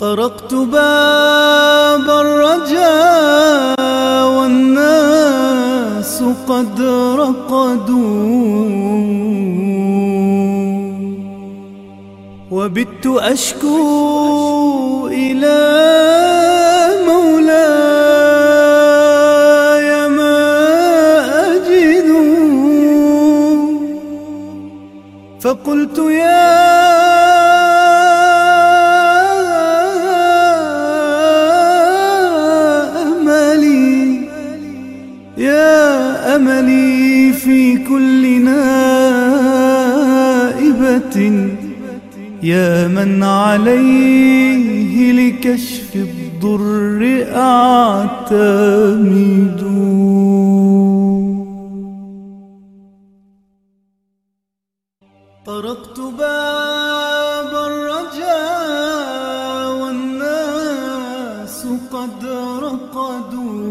طرقت باب الرجاء والناس قد رقدوا. وبت أشكو إلى مولاي ما أجد. فقلت يا يا أملي في كل نائبة يا من عليه لكشف الضر أعتمد. طرقت باب الرجاء والناس قد رقدوا.